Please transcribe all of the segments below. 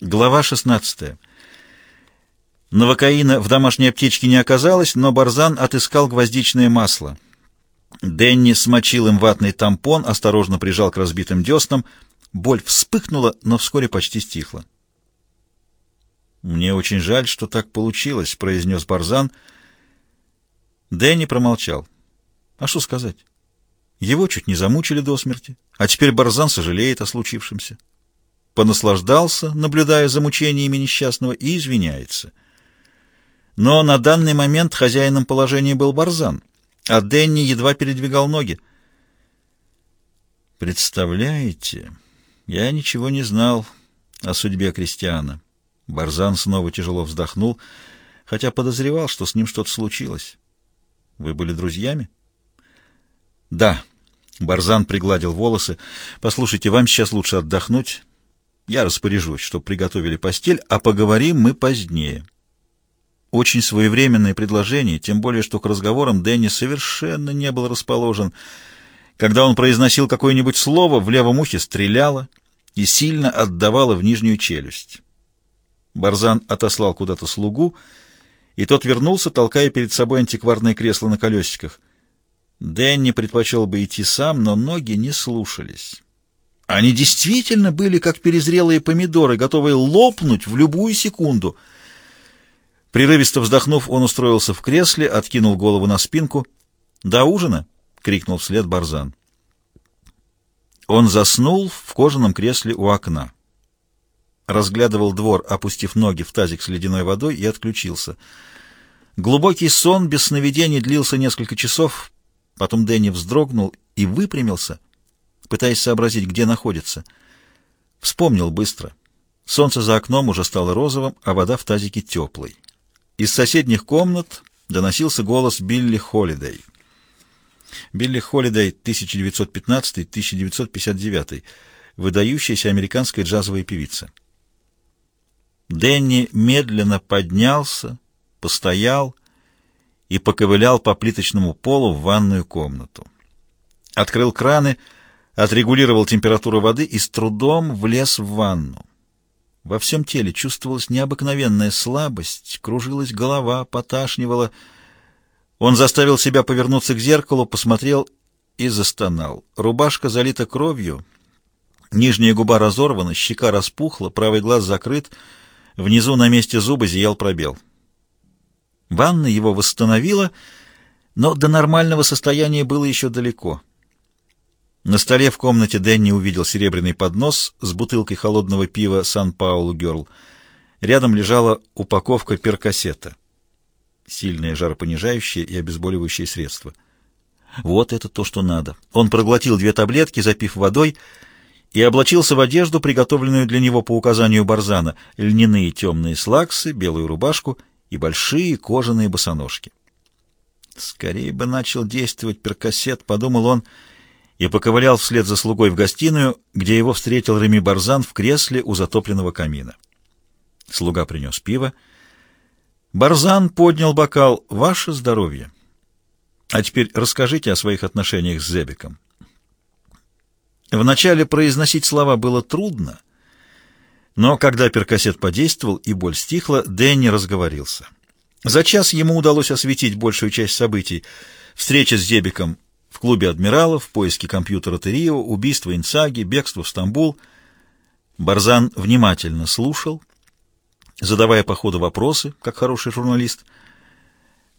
Глава 16. Новокаина в домашней аптечке не оказалось, но Барзан отыскал гвоздичное масло. Денни смочил им ватный тампон, осторожно прижал к разбитым деснам. Боль вспыхнула, но вскоре почти стихла. «Мне очень жаль, что так получилось», — произнес Барзан. Дэнни промолчал. «А что сказать? Его чуть не замучили до смерти, а теперь Барзан сожалеет о случившемся» понаслаждался, наблюдая за мучениями несчастного, и извиняется. Но на данный момент хозяином положения был Барзан, а Денни едва передвигал ноги. «Представляете, я ничего не знал о судьбе Кристиана». Барзан снова тяжело вздохнул, хотя подозревал, что с ним что-то случилось. «Вы были друзьями?» «Да». Барзан пригладил волосы. «Послушайте, вам сейчас лучше отдохнуть. Я распоряжусь, чтобы приготовили постель, а поговорим мы позднее. Очень своевременное предложение, тем более, что к разговорам Дэнни совершенно не был расположен. Когда он произносил какое-нибудь слово, в левом ухе стреляло и сильно отдавало в нижнюю челюсть. Барзан отослал куда-то слугу, и тот вернулся, толкая перед собой антикварное кресло на колесиках. Дэнни предпочел бы идти сам, но ноги не слушались. Они действительно были как перезрелые помидоры, готовые лопнуть в любую секунду. Прерывисто вздохнув, он устроился в кресле, откинул голову на спинку. «До ужина?» — крикнул вслед Барзан. Он заснул в кожаном кресле у окна. Разглядывал двор, опустив ноги в тазик с ледяной водой, и отключился. Глубокий сон без сновидений длился несколько часов. Потом Дэнни вздрогнул и выпрямился — пытаясь сообразить, где находится. Вспомнил быстро. Солнце за окном уже стало розовым, а вода в тазике теплой. Из соседних комнат доносился голос Билли Холидей. Билли Холидей, 1915-1959, выдающаяся американская джазовая певица. Дэнни медленно поднялся, постоял и поковылял по плиточному полу в ванную комнату. Открыл краны — отрегулировал температуру воды и с трудом влез в ванну. Во всем теле чувствовалась необыкновенная слабость, кружилась голова, поташнивала. Он заставил себя повернуться к зеркалу, посмотрел и застонал. Рубашка залита кровью, нижняя губа разорвана, щека распухла, правый глаз закрыт, внизу на месте зуба зиял пробел. Ванна его восстановила, но до нормального состояния было еще далеко — на столе в комнате Дэнни увидел серебряный поднос с бутылкой холодного пива «Сан-Паулу Герл». Рядом лежала упаковка перкассета. Сильное жаропонижающее и обезболивающее средство. Вот это то, что надо. Он проглотил две таблетки, запив водой, и облачился в одежду, приготовленную для него по указанию Барзана, льняные темные слаксы, белую рубашку и большие кожаные босоножки. Скорее бы начал действовать перкассет, подумал он, — и поковылял вслед за слугой в гостиную, где его встретил Реми Барзан в кресле у затопленного камина. Слуга принес пиво. Барзан поднял бокал «Ваше здоровье». А теперь расскажите о своих отношениях с Зебиком. Вначале произносить слова было трудно, но когда перкассет подействовал и боль стихла, Дэнни разговорился. За час ему удалось осветить большую часть событий. Встреча с Зебиком в клубе адмиралов, поиски компьютера Терио, убийство Инсаги, бегство в Стамбул. Барзан внимательно слушал, задавая по ходу вопросы, как хороший журналист.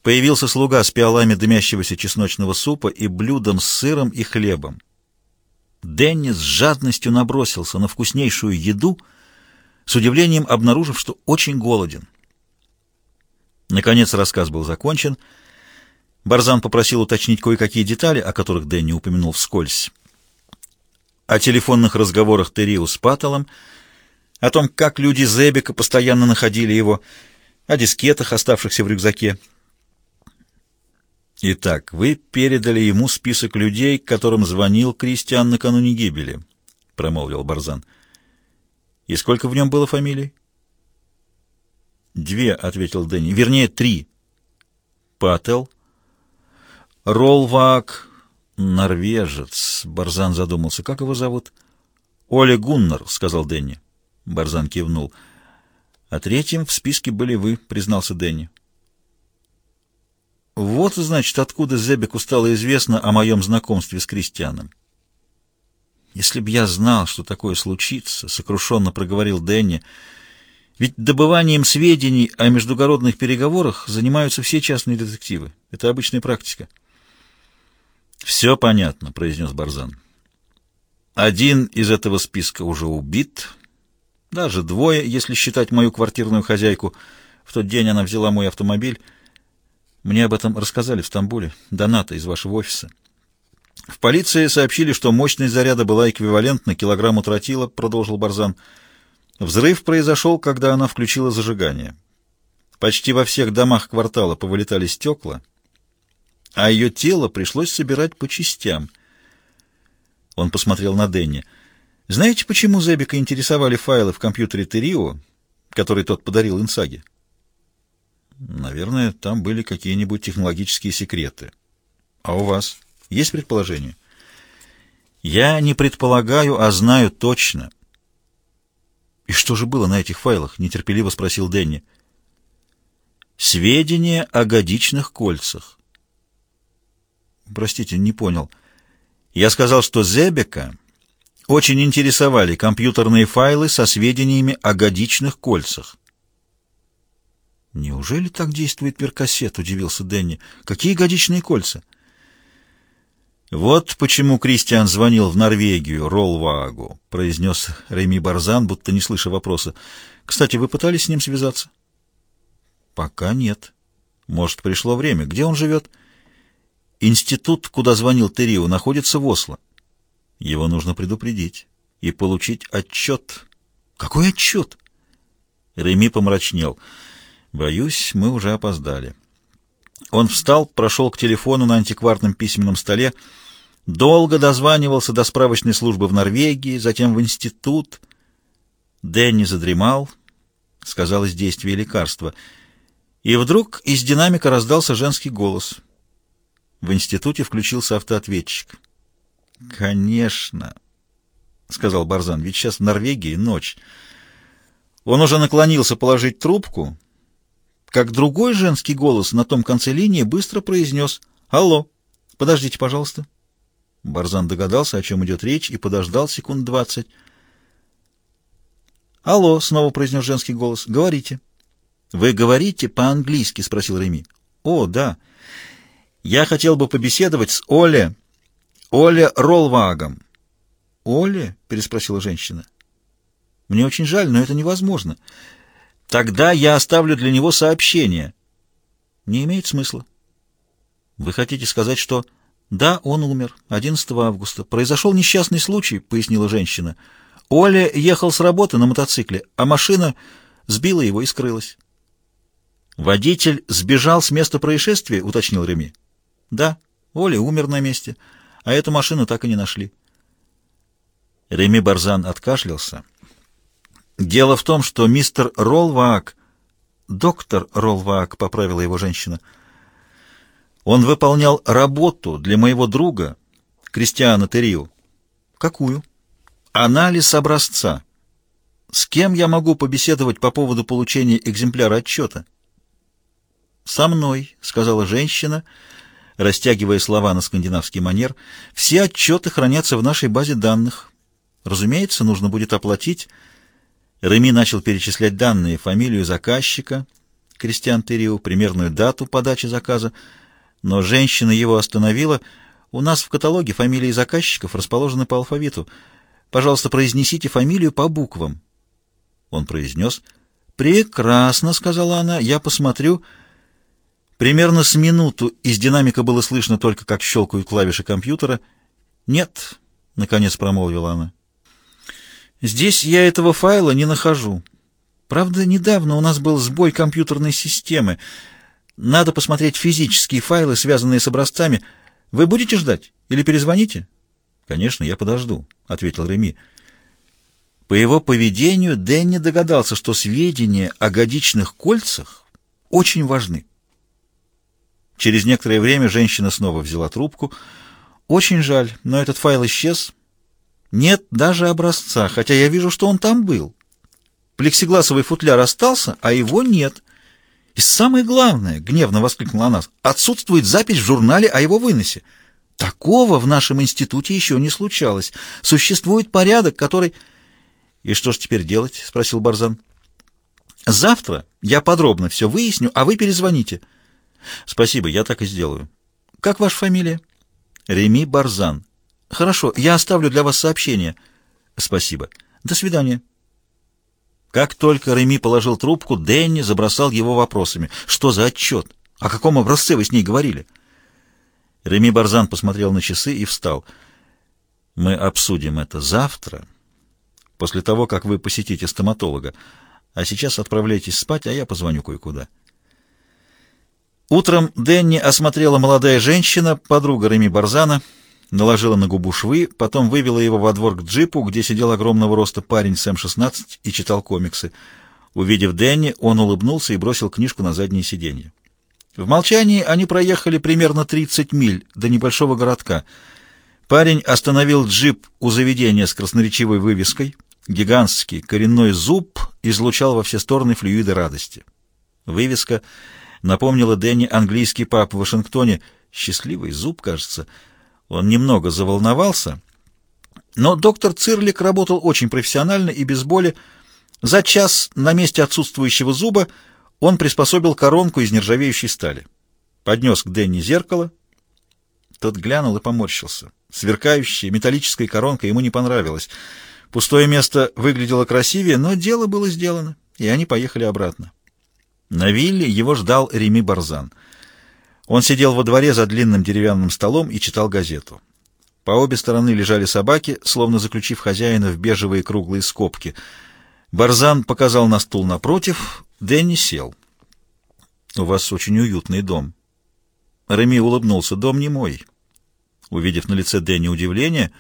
Появился слуга с пиалами дымящегося чесночного супа и блюдом с сыром и хлебом. Деннис с жадностью набросился на вкуснейшую еду, с удивлением обнаружив, что очень голоден. Наконец рассказ был закончен — Барзан попросил уточнить кое-какие детали, о которых Дэнни упомянул вскользь. О телефонных разговорах Терриу с Паттелом, о том, как люди Зебека постоянно находили его, о дискетах, оставшихся в рюкзаке. «Итак, вы передали ему список людей, которым звонил Кристиан накануне гибели», — промолвил Барзан. «И сколько в нем было фамилий?» «Две», — ответил Дэнни. «Вернее, три». «Паттел», Ролвак, норвежец. Барзан задумался. Как его зовут? Оле Гуннар, сказал Дэнни. Барзан кивнул. А третьим в списке были вы, признался Дэнни. Вот, значит, откуда Зебеку стало известно о моем знакомстве с Кристианом. Если б я знал, что такое случится, сокрушенно проговорил Дэнни, ведь добыванием сведений о междугородных переговорах занимаются все частные детективы. Это обычная практика. «Все понятно», — произнес Барзан. «Один из этого списка уже убит, даже двое, если считать мою квартирную хозяйку. В тот день она взяла мой автомобиль. Мне об этом рассказали в Стамбуле, доната из вашего офиса. В полиции сообщили, что мощность заряда была эквивалентна килограмму тротила, продолжил Барзан. Взрыв произошел, когда она включила зажигание. Почти во всех домах квартала повылетали стекла, а ее тело пришлось собирать по частям. Он посмотрел на Денни. Знаете, почему Зебика интересовали файлы в компьютере Терио, который тот подарил Инсаге? Наверное, там были какие-нибудь технологические секреты. А у вас есть предположение? Я не предполагаю, а знаю точно. И что же было на этих файлах? Нетерпеливо спросил Дэнни. Сведения о годичных кольцах. Простите, не понял. Я сказал, что Зебека очень интересовали компьютерные файлы со сведениями о годичных кольцах. «Неужели так действует перкассет?» — удивился Дэнни. «Какие годичные кольца?» «Вот почему Кристиан звонил в Норвегию, Ролваагу», — произнес Реми Барзан, будто не слыша вопроса. «Кстати, вы пытались с ним связаться?» «Пока нет. Может, пришло время. Где он живет?» «Институт, куда звонил Терио, находится в Осло. Его нужно предупредить и получить отчет. Какой отчет? Реми помрачнел. Боюсь, мы уже опоздали. Он встал, прошел к телефону на антикварном письменном столе, долго дозванивался до справочной службы в Норвегии, затем в институт. Дэнни задремал, сказалось действие лекарства. И вдруг из динамика раздался женский голос. В институте включился автоответчик. «Конечно», — сказал Барзан, — «ведь сейчас в Норвегии ночь». Он уже наклонился положить трубку, как другой женский голос на том конце линии быстро произнес «Алло, подождите, пожалуйста». Барзан догадался, о чем идет речь, и подождал секунд двадцать. «Алло», — снова произнес женский голос, — «говорите». «Вы говорите по-английски?» — спросил Реми. «О, да. Я хотел бы побеседовать с Оле Оля Ролвагом. Оля? переспросила женщина. Мне очень жаль, но это невозможно. Тогда я оставлю для него сообщение. Не имеет смысла. Вы хотите сказать, что... Да, он умер 11 августа. Произошел несчастный случай, пояснила женщина. Оля ехал с работы на мотоцикле, а машина сбила его и скрылась. Водитель сбежал с места происшествия, уточнил Реми. Да, Оля умер на месте а эту машину так и не нашли. Реми Барзан откашлялся. Дело в том, что мистер Ролваак, доктор Ролваак, поправила его женщина, он выполнял работу для моего друга, Кристиана Террио. Какую? Анализ образца. С кем я могу побеседовать по поводу получения экземпляра отчета? Со мной, сказала женщина, — растягивая слова на скандинавский манер, «все отчеты хранятся в нашей базе данных. Разумеется, нужно будет оплатить». Реми начал перечислять данные, фамилию заказчика, Кристиан Террио, примерную дату подачи заказа, но женщина его остановила. «У нас в каталоге фамилии заказчиков расположены по алфавиту. Пожалуйста, произнесите фамилию по буквам». Он произнес. «Прекрасно», — сказала она, — «я посмотрю». Примерно с минуту из динамика было слышно только, как щелкают клавиши компьютера. «Нет», — наконец промолвила она. «Здесь я этого файла не нахожу. Правда, недавно у нас был сбой компьютерной системы. Надо посмотреть физические файлы, связанные с образцами. Вы будете ждать или перезвоните?» «Конечно, я подожду», — ответил Реми. По его поведению Дэнни догадался, что сведения о годичных кольцах очень важны. Через некоторое время женщина снова взяла трубку. «Очень жаль, но этот файл исчез. Нет даже образца, хотя я вижу, что он там был». Плексигласовый футляр остался, а его нет. И самое главное, — гневно воскликнула она, — отсутствует запись в журнале о его выносе. Такого в нашем институте еще не случалось. Существует порядок, который... — И что ж теперь делать? — спросил Барзан. — Завтра я подробно все выясню, а вы перезвоните. — Спасибо, я так и сделаю. — Как ваша фамилия? — Реми Барзан. — Хорошо, я оставлю для вас сообщение. — Спасибо. До свидания. Как только Реми положил трубку, Дэнни забросал его вопросами. «Что за отчет? О каком образце вы с ней говорили?» Реми Барзан посмотрел на часы и встал. «Мы обсудим это завтра, после того, как вы посетите стоматолога. А сейчас отправляйтесь спать, а я позвоню кое-куда». Утром Дэнни осмотрела молодая женщина, подруга Реми Барзана, наложила на губу швы, потом вывела его во двор к джипу, где сидел огромного роста парень с М-16 и читал комиксы. Увидев Дэнни, он улыбнулся и бросил книжку на заднее сиденье. В молчании они проехали примерно 30 миль до небольшого городка. Парень остановил джип у заведения с красноречивой вывеской. Гигантский коренной зуб излучал во все стороны флюиды радости. Вывеска напомнила Дэнни английский паб в Вашингтоне. Счастливый зуб, кажется — он немного заволновался, но доктор Цирлик работал очень профессионально и без боли. За час на месте отсутствующего зуба он приспособил коронку из нержавеющей стали. Поднес к Дэнни зеркало. Тот глянул и поморщился. Сверкающая металлическая коронка ему не понравилась. Пустое место выглядело красивее, но дело было сделано, и они поехали обратно. На вилле его ждал Реми Барзан — он сидел во дворе за длинным деревянным столом и читал газету. По обе стороны лежали собаки, словно заключив хозяина в бежевые круглые скобки. Барзан показал на стул напротив, Дэнни сел. «У вас очень уютный дом». Реми улыбнулся. «Дом не мой». Увидев на лице Дэнни удивление,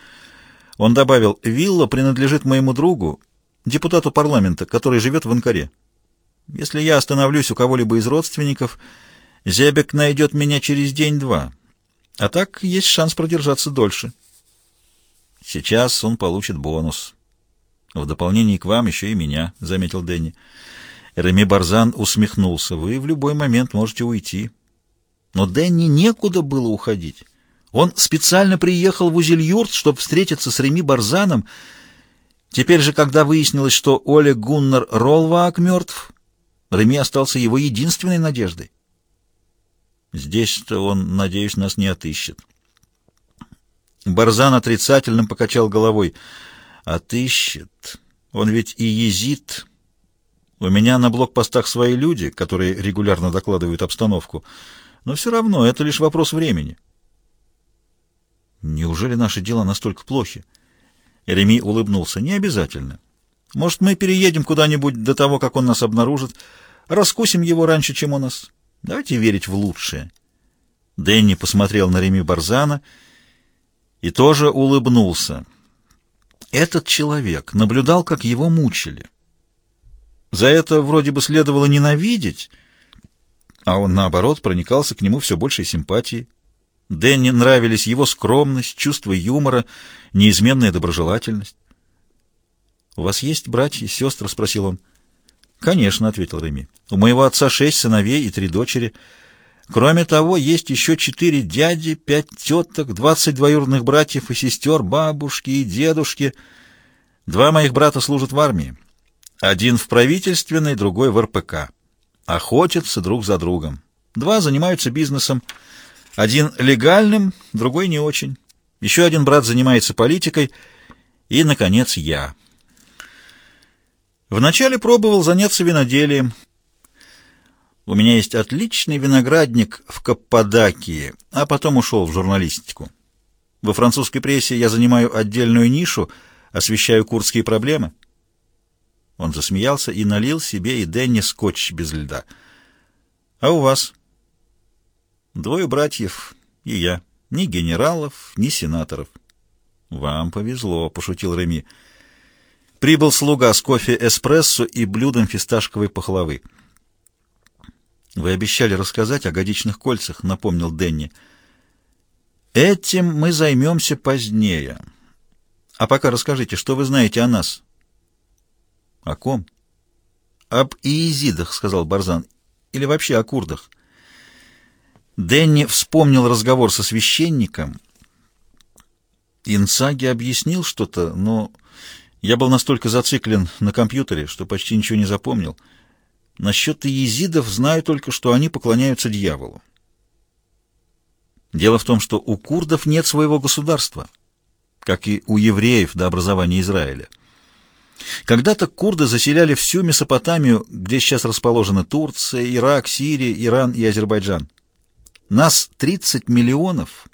он добавил, «Вилла принадлежит моему другу, депутату парламента, который живет в Анкаре. Если я остановлюсь у кого-либо из родственников...» Зебек найдет меня через день-два, а так есть шанс продержаться дольше. Сейчас он получит бонус. В дополнение к вам еще и меня, — заметил Дэнни. Реми Барзан усмехнулся. Вы в любой момент можете уйти. Но Дэнни некуда было уходить. Он специально приехал в Узельюрт, чтобы встретиться с Реми Барзаном. Теперь же, когда выяснилось, что Оля Гуннар Ролваак мертв, Реми остался его единственной надеждой. Здесь-то он, надеюсь, нас не отыщет. Барзан отрицательным покачал головой. Отыщет. Он ведь и езит. У меня на блокпостах свои люди, которые регулярно докладывают обстановку. Но все равно это лишь вопрос времени. Неужели наши дела настолько плохи? Реми улыбнулся. Не обязательно. Может, мы переедем куда-нибудь до того, как он нас обнаружит, раскусим его раньше, чем у нас. Давайте верить в лучшее. Дэнни посмотрел на Реми Барзана и тоже улыбнулся. Этот человек наблюдал, как его мучили. За это вроде бы следовало ненавидеть, а он, наоборот, проникался к нему все большей симпатией. Дэнни нравились его скромность, чувство юмора, неизменная доброжелательность. «У вас есть братья и сестры?» — спросил он. «Конечно», — ответил Реми. «У моего отца шесть сыновей и три дочери. Кроме того, есть еще четыре дяди, пять теток, двадцать двоюродных братьев и сестер, бабушки и дедушки. Два моих брата служат в армии. Один в правительственной, другой в РПК. Охотятся друг за другом. Два занимаются бизнесом. Один легальным, другой не очень. Еще один брат занимается политикой. И, наконец, я». Вначале пробовал заняться виноделием. У меня есть отличный виноградник в Каппадокии, а потом ушел в журналистику. Во французской прессе я занимаю отдельную нишу, освещаю курдские проблемы. Он засмеялся и налил себе и Дэнни скотч без льда. А у вас? Двое братьев и я. Ни генералов, ни сенаторов. Вам повезло, пошутил Реми. Прибыл слуга с кофе эспрессо и блюдом фисташковой пахлавы. «Вы обещали рассказать о годичных кольцах», — напомнил Денни. «Этим мы займемся позднее. А пока расскажите, что вы знаете о нас?» «О ком?» об иезидах», — сказал Барзан, — «или вообще о курдах». Дэнни вспомнил разговор со священником. Инсаги объяснил что-то, но я был настолько зациклен на компьютере, что почти ничего не запомнил. Насчет иезидов знаю только, что они поклоняются дьяволу. Дело в том, что у курдов нет своего государства, как и у евреев до образования Израиля. Когда-то курды заселяли всю Месопотамию, где сейчас расположены Турция, Ирак, Сирия, Иран и Азербайджан. Нас 30 миллионов,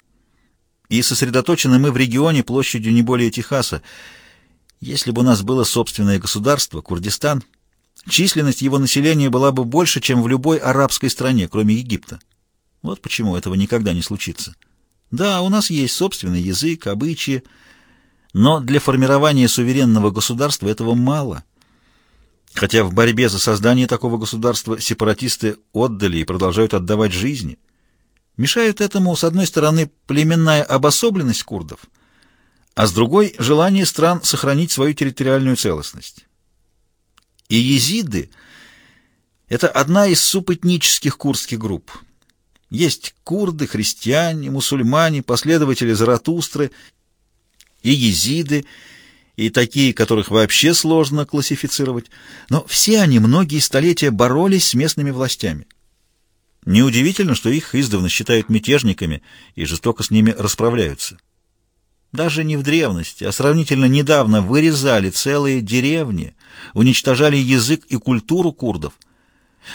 и сосредоточены мы в регионе площадью не более Техаса. Если бы у нас было собственное государство, Курдистан, численность его населения была бы больше, чем в любой арабской стране, кроме Египта. Вот почему этого никогда не случится. Да, у нас есть собственный язык, обычаи, но для формирования суверенного государства этого мало. Хотя в борьбе за создание такого государства сепаратисты отдали и продолжают отдавать жизни. Мешают этому, с одной стороны, племенная обособленность курдов, а с другой — желание стран сохранить свою территориальную целостность. И езиды — это одна из субэтнических курдских групп. Есть курды, христиане, мусульмане, последователи Заратустры и езиды, и такие, которых вообще сложно классифицировать, но все они многие столетия боролись с местными властями. Неудивительно, что их издавна считают мятежниками и жестоко с ними расправляются. Даже не в древности, а сравнительно недавно вырезали целые деревни, уничтожали язык и культуру курдов.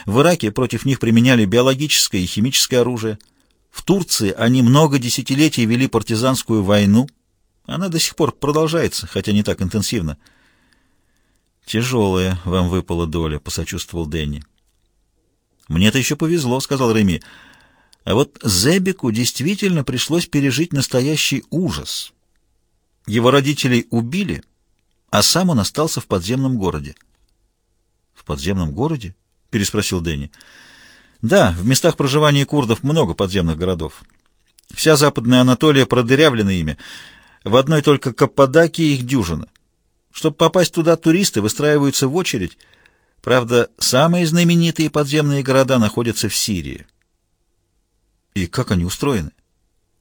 В Ираке против них применяли биологическое и химическое оружие. В Турции они много десятилетий вели партизанскую войну, она до сих пор продолжается, хотя не так интенсивно. «Тяжелая вам выпала доля», — посочувствовал Дэнни. «Мне-то еще повезло», — сказал Реми. «А вот Зебику действительно пришлось пережить настоящий ужас. Его родителей убили, а сам он остался в подземном городе». «В подземном городе?» — переспросил Дэнни. «Да, в местах проживания курдов много подземных городов. Вся западная Анатолия продырявлена ими». В одной только Каппадокии их дюжина. Чтобы попасть туда, туристы выстраиваются в очередь. Правда, самые знаменитые подземные города находятся в Сирии. И как они устроены?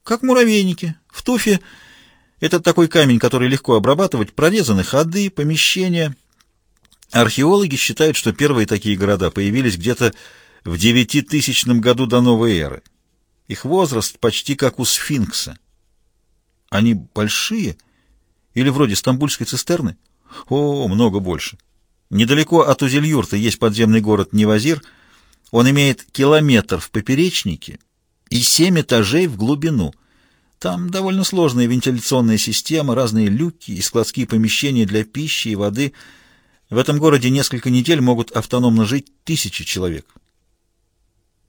Как муравейники. В Туфе это такой камень, который легко обрабатывать, прорезаны ходы, помещения. Археологи считают, что первые такие города появились где-то в девятитысячном году до новой эры. Их возраст почти как у сфинкса. Они большие? Или вроде стамбульской цистерны? О, много больше. Недалеко от Узельюрта есть подземный город Невазир. Он имеет километр в поперечнике и семь этажей в глубину. Там довольно сложная вентиляционная система, разные люки и складские помещения для пищи и воды. В этом городе несколько недель могут автономно жить тысячи человек.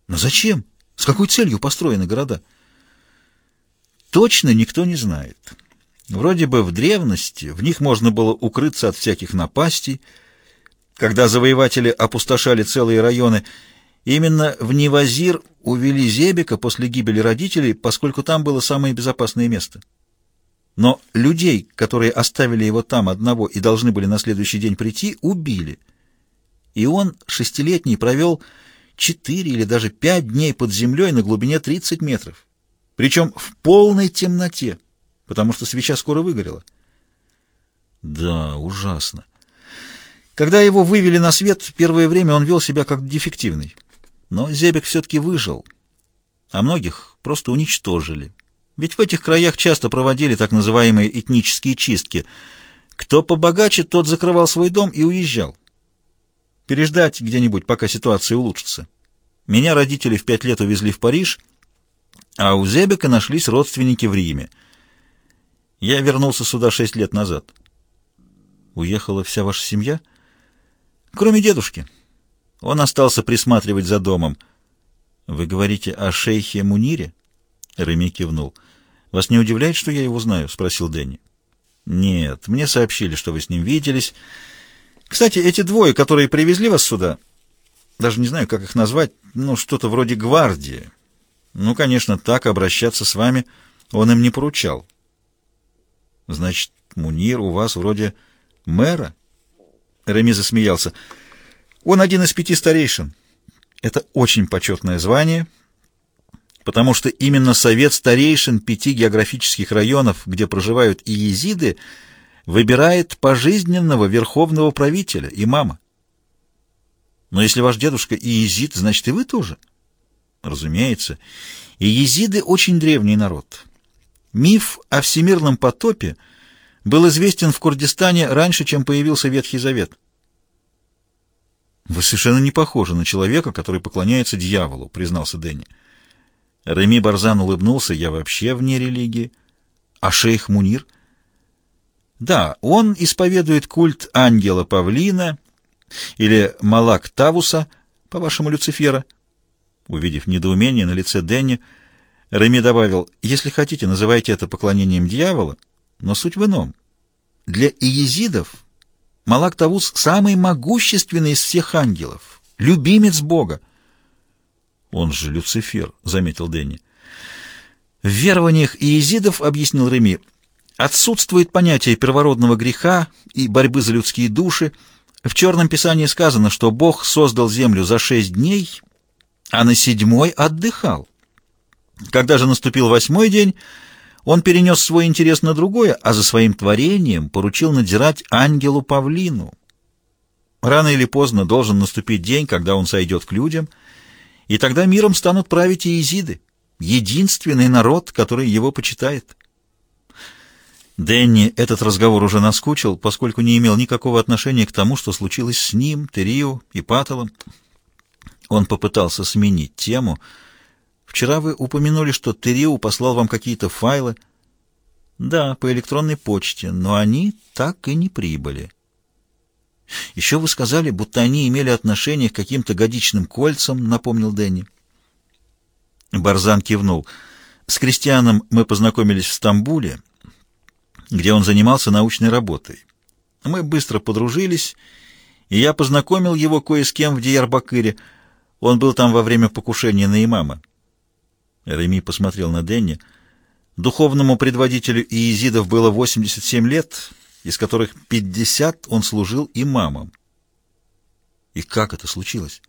Но зачем? С какой целью построены города? точно никто не знает. Вроде бы в древности в них можно было укрыться от всяких напастей. Когда завоеватели опустошали целые районы, именно в Невазир увели Зебека после гибели родителей, поскольку там было самое безопасное место. Но людей, которые оставили его там одного и должны были на следующий день прийти, убили. И он, шестилетний, провел четыре или даже пять дней под землей на глубине 30 метров причем в полной темноте, потому что свеча скоро выгорела. Да, ужасно. Когда его вывели на свет, первое время он вел себя как дефективный. Но Зебек все-таки выжил, а многих просто уничтожили. Ведь в этих краях часто проводили так называемые этнические чистки. Кто побогаче, тот закрывал свой дом и уезжал. Переждать где-нибудь, пока ситуация улучшится. Меня родители в пять лет увезли в Париж — а у Зебека нашлись родственники в Риме. Я вернулся сюда шесть лет назад. Уехала вся ваша семья? Кроме дедушки. Он остался присматривать за домом. Вы говорите о шейхе Мунире? Реми кивнул. Вас не удивляет, что я его знаю? Спросил Дэнни. Нет, мне сообщили, что вы с ним виделись. Кстати, эти двое, которые привезли вас сюда, даже не знаю, как их назвать, ну, что-то вроде гвардии. Ну, конечно, так обращаться с вами он им не поручал. Значит, Мунир у вас вроде мэра? Реми засмеялся. Он один из пяти старейшин. Это очень почетное звание, потому что именно совет старейшин пяти географических районов, где проживают и езиды, выбирает пожизненного верховного правителя, имама. Но если ваш дедушка и езид, значит и вы тоже? Разумеется. И езиды очень древний народ. Миф о всемирном потопе был известен в Курдистане раньше, чем появился Ветхий Завет. «Вы совершенно не похожи на человека, который поклоняется дьяволу», — признался Дэнни. Реми Барзан улыбнулся. «Я вообще вне религии. А шейх Мунир?» «Да, он исповедует культ ангела Павлина или Малак Тавуса, по-вашему, Люцифера». Увидев недоумение на лице Дэнни, Реми добавил, «Если хотите, называйте это поклонением дьявола, но суть в ином. Для иезидов Малак Тавус самый могущественный из всех ангелов, любимец Бога. Он же Люцифер, заметил Дэнни. В верованиях иезидов, объяснил Реми, отсутствует понятие первородного греха и борьбы за людские души. В Черном Писании сказано, что Бог создал землю за шесть дней, а на седьмой отдыхал. Когда же наступил восьмой день, он перенес свой интерес на другое, а за своим творением поручил надзирать ангелу Павлину. Рано или поздно должен наступить день, когда он сойдет к людям, и тогда миром станут править иезиды, единственный народ, который его почитает. Дэнни этот разговор уже наскучил, поскольку не имел никакого отношения к тому, что случилось с ним, Терио и Патовым. Он попытался сменить тему — Вчера вы упомянули, что Териу послал вам какие-то файлы. Да, по электронной почте, но они так и не прибыли. Еще вы сказали, будто они имели отношение к каким-то годичным кольцам, напомнил Дэнни. Барзан кивнул. С Кристианом мы познакомились в Стамбуле, где он занимался научной работой. Мы быстро подружились, и я познакомил его кое с кем в Диярбакыре. Он был там во время покушения на имама. Реми посмотрел на Денни. Духовному предводителю Иезидов было 87 лет, из которых 50 он служил имамом. И как это случилось?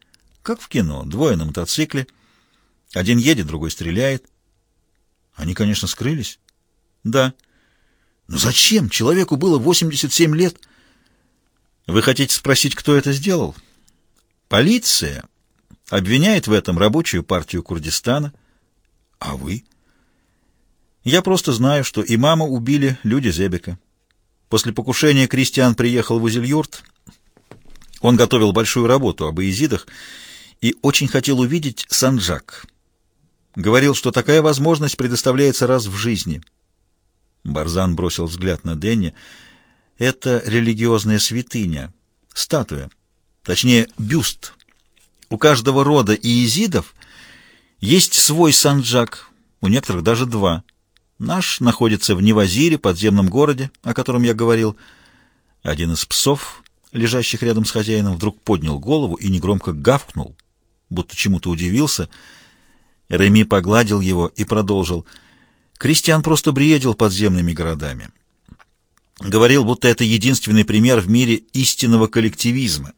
Как в кино. Двое на мотоцикле. Один едет, другой стреляет. Они, конечно, скрылись. Да. Но зачем? Человеку было 87 лет. Вы хотите спросить, кто это сделал? Полиция обвиняет в этом рабочую партию Курдистана, а вы? Я просто знаю, что имама убили люди Зебека. После покушения Кристиан приехал в Узельюрт. Он готовил большую работу об иезидах и очень хотел увидеть Санджак. Говорил, что такая возможность предоставляется раз в жизни. Барзан бросил взгляд на Денни. Это религиозная святыня, статуя, точнее, бюст. У каждого рода иезидов есть свой санджак, у некоторых даже два. Наш находится в Невазире, подземном городе, о котором я говорил. Один из псов, лежащих рядом с хозяином, вдруг поднял голову и негромко гавкнул, будто чему-то удивился. Реми погладил его и продолжил. Кристиан просто бредил подземными городами. Говорил, будто это единственный пример в мире истинного коллективизма.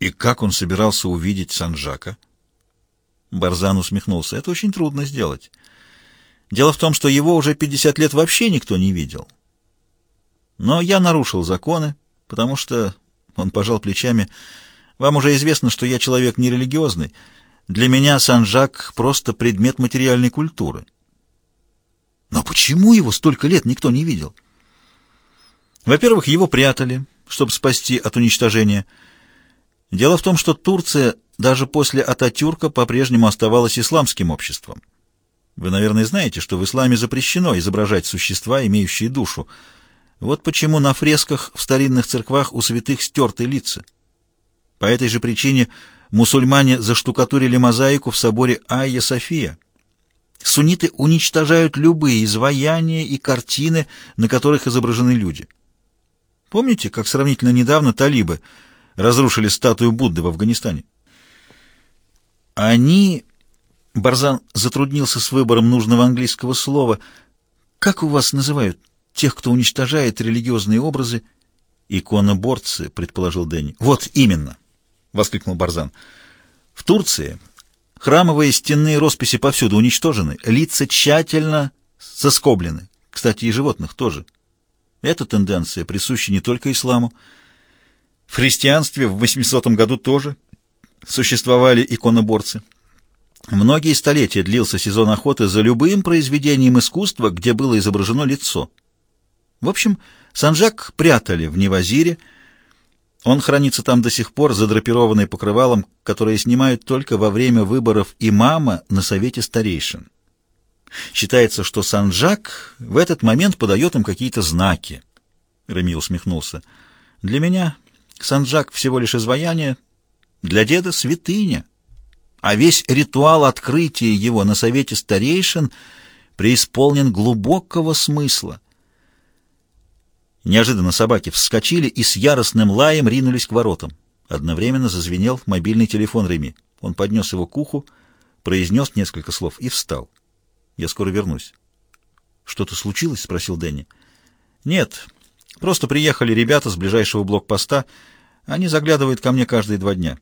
И как он собирался увидеть Санжака? Барзан усмехнулся. Это очень трудно сделать. Дело в том, что его уже 50 лет вообще никто не видел. Но я нарушил законы, потому что... Он пожал плечами. Вам уже известно, что я человек нерелигиозный. Для меня Санжак просто предмет материальной культуры. Но почему его столько лет никто не видел? Во-первых, его прятали, чтобы спасти от уничтожения. Дело в том, что Турция даже после Ататюрка по-прежнему оставалась исламским обществом. Вы, наверное, знаете, что в исламе запрещено изображать существа, имеющие душу. Вот почему на фресках в старинных церквах у святых стерты лица. По этой же причине мусульмане заштукатурили мозаику в соборе Айя София. Сунниты уничтожают любые изваяния и картины, на которых изображены люди. Помните, как сравнительно недавно талибы разрушили статую Будды в Афганистане? Они... Барзан затруднился с выбором нужного английского слова. Как у вас называют тех, кто уничтожает религиозные образы «Иконоборцы», — предположил Дэнни. «Вот именно!» — воскликнул Барзан. «В Турции храмовые стенные росписи повсюду уничтожены, лица тщательно соскоблены. Кстати, и животных тоже. Эта тенденция присуща не только исламу. В христианстве в 800 году тоже существовали иконоборцы. Многие столетия длился сезон охоты за любым произведением искусства, где было изображено лицо. В общем, Санжак прятали в Невазире. Он хранится там до сих пор, задрапированный покрывалом, которое снимают только во время выборов имама на совете старейшин. Считается, что Санжак в этот момент подает им какие-то знаки. Реми усмехнулся. Для меня Санджак всего лишь изваяние, для деда святыня а весь ритуал открытия его на совете старейшин преисполнен глубокого смысла. Неожиданно собаки вскочили и с яростным лаем ринулись к воротам. Одновременно зазвенел мобильный телефон Реми. Он поднес его к уху, произнес несколько слов и встал. «Я скоро вернусь». «Что-то случилось?» — спросил Дэнни. «Нет, просто приехали ребята с ближайшего блокпоста. Они заглядывают ко мне каждые два дня».